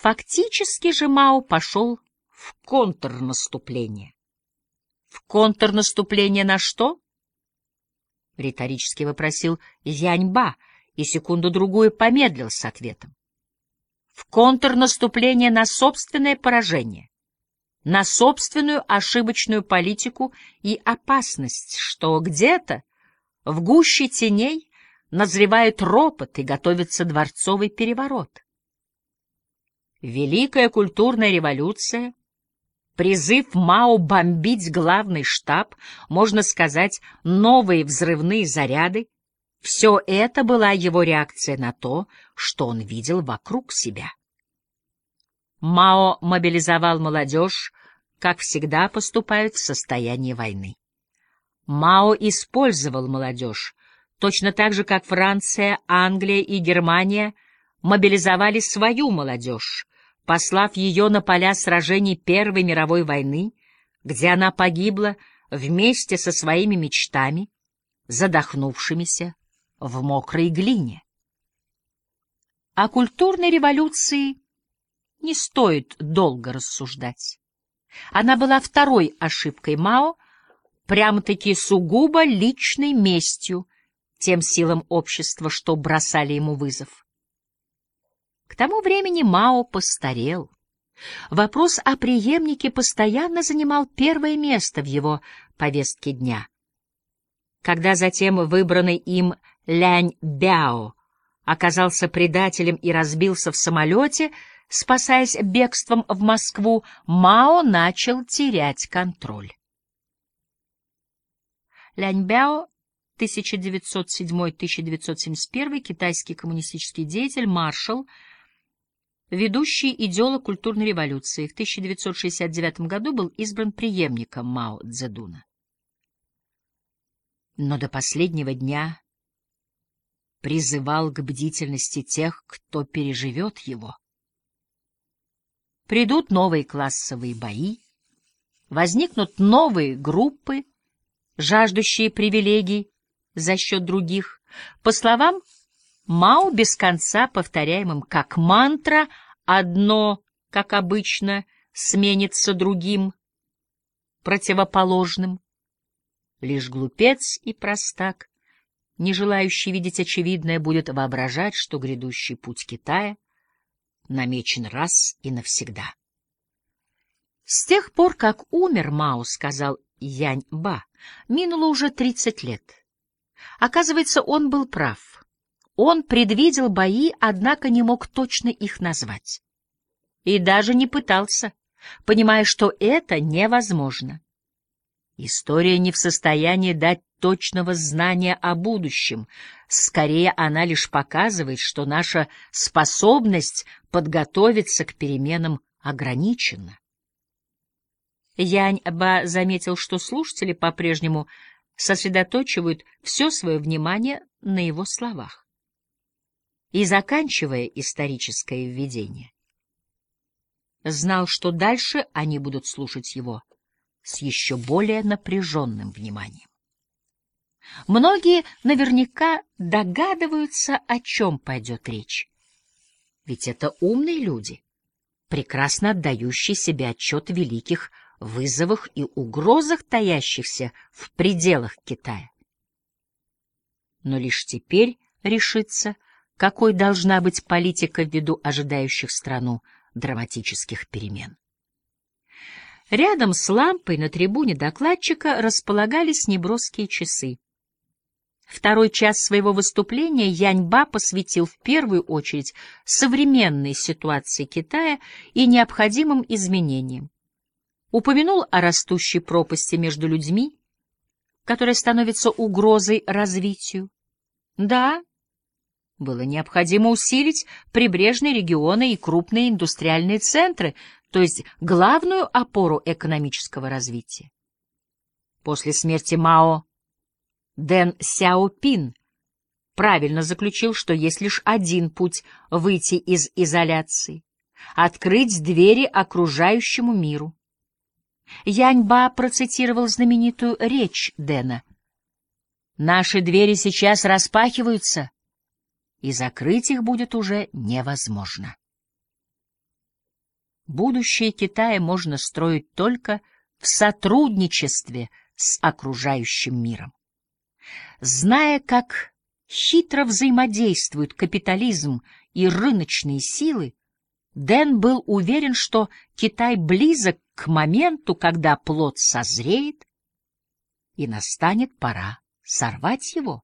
Фактически же Мао пошел в контрнаступление. В контрнаступление на что? Риторически вопросил Яньба и секунду-другую помедлил с ответом. В контрнаступление на собственное поражение, на собственную ошибочную политику и опасность, что где-то в гуще теней назревает ропот и готовится дворцовый переворот. Великая культурная революция, призыв Мао бомбить главный штаб, можно сказать, новые взрывные заряды — все это была его реакция на то, что он видел вокруг себя. Мао мобилизовал молодежь, как всегда поступают в состоянии войны. Мао использовал молодежь, точно так же, как Франция, Англия и Германия мобилизовали свою молодежь, послав ее на поля сражений Первой мировой войны, где она погибла вместе со своими мечтами, задохнувшимися в мокрой глине. О культурной революции не стоит долго рассуждать. Она была второй ошибкой Мао, прямо-таки сугубо личной местью тем силам общества, что бросали ему вызов. К тому времени Мао постарел. Вопрос о преемнике постоянно занимал первое место в его повестке дня. Когда затем выбранный им Лянь Бяо оказался предателем и разбился в самолете, спасаясь бегством в Москву, Мао начал терять контроль. Лянь Бяо 1907-1971, китайский коммунистический деятель, маршал, ведущий идеолог культурной революции, в 1969 году был избран преемником Мао Цзэдуна. Но до последнего дня призывал к бдительности тех, кто переживет его. Придут новые классовые бои, возникнут новые группы, жаждущие привилегий за счет других. По словам Мао, без конца повторяемым как мантра, одно, как обычно, сменится другим, противоположным. Лишь глупец и простак не желающий видеть очевидное, будет воображать, что грядущий путь Китая намечен раз и навсегда. С тех пор, как умер Мао, сказал Янь-Ба, минуло уже тридцать лет. Оказывается, он был прав. Он предвидел бои, однако не мог точно их назвать. И даже не пытался, понимая, что это невозможно. История не в состоянии дать точного знания о будущем. Скорее, она лишь показывает, что наша способность подготовиться к переменам ограничена. Янь-Ба заметил, что слушатели по-прежнему сосредоточивают все свое внимание на его словах. И, заканчивая историческое введение, знал, что дальше они будут слушать его с еще более напряженным вниманием. Многие наверняка догадываются, о чем пойдет речь. Ведь это умные люди, прекрасно отдающие себе отчет в великих вызовах и угрозах, таящихся в пределах Китая. Но лишь теперь решится, какой должна быть политика ввиду ожидающих страну драматических перемен. Рядом с лампой на трибуне докладчика располагались неброские часы. Второй час своего выступления Яньба посвятил в первую очередь современной ситуации Китая и необходимым изменениям. Упомянул о растущей пропасти между людьми, которая становится угрозой развитию. Да, было необходимо усилить прибрежные регионы и крупные индустриальные центры, то есть главную опору экономического развития. После смерти Мао Дэн Сяопин правильно заключил, что есть лишь один путь выйти из изоляции — открыть двери окружающему миру. Яньба процитировал знаменитую речь Дэна. «Наши двери сейчас распахиваются, и закрыть их будет уже невозможно». Будущее Китая можно строить только в сотрудничестве с окружающим миром. Зная, как хитро взаимодействуют капитализм и рыночные силы, Дэн был уверен, что Китай близок к моменту, когда плод созреет, и настанет пора сорвать его.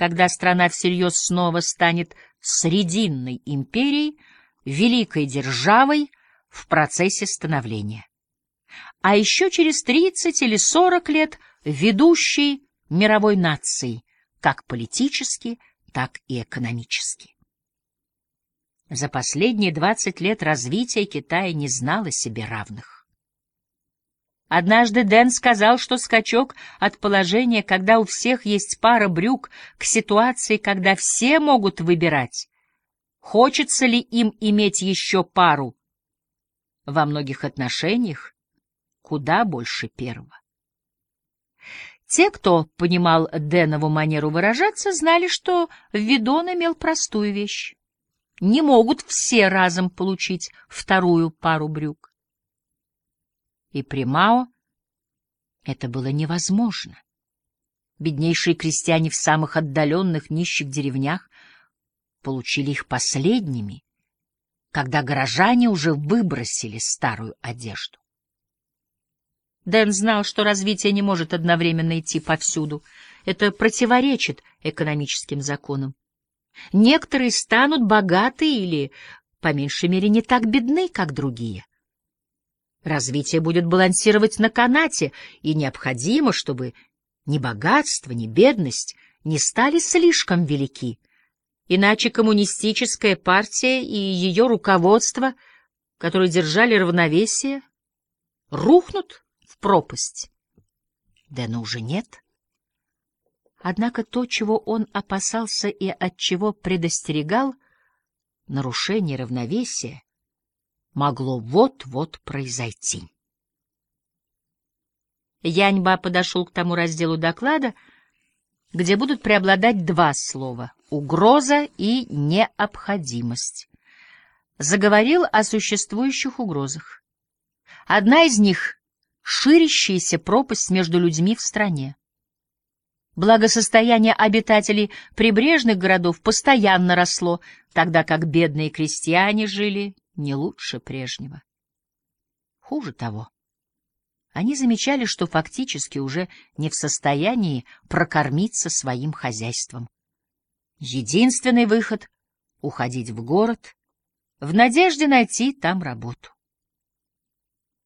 Когда страна всерьез снова станет срединной империей, великой державой в процессе становления. А еще через 30 или 40 лет ведущей мировой нацией, как политически, так и экономически. За последние 20 лет развитие Китая не знало себе равных. Однажды Дэн сказал, что скачок от положения, когда у всех есть пара брюк, к ситуации, когда все могут выбирать, хочется ли им иметь еще пару, во многих отношениях куда больше первого. Те, кто понимал Дэнову манеру выражаться, знали, что Видон имел простую вещь. Не могут все разом получить вторую пару брюк. И при это было невозможно. Беднейшие крестьяне в самых отдаленных нищих деревнях получили их последними, когда горожане уже выбросили старую одежду. Дэн знал, что развитие не может одновременно идти повсюду. Это противоречит экономическим законам. Некоторые станут богаты или, по меньшей мере, не так бедны, как другие. Развитие будет балансировать на канате, и необходимо, чтобы ни богатство, ни бедность не стали слишком велики. Иначе коммунистическая партия и ее руководство, которые держали равновесие, рухнут в пропасть. Дэна уже нет. Однако то, чего он опасался и от чего предостерегал, нарушение равновесия, могло вот-вот произойти. Яньба подошел к тому разделу доклада, где будут преобладать два слова — угроза и необходимость. Заговорил о существующих угрозах. Одна из них — ширящаяся пропасть между людьми в стране. Благосостояние обитателей прибрежных городов постоянно росло, тогда как бедные крестьяне жили не лучше прежнего. Хуже того, они замечали, что фактически уже не в состоянии прокормиться своим хозяйством. Единственный выход — уходить в город, в надежде найти там работу.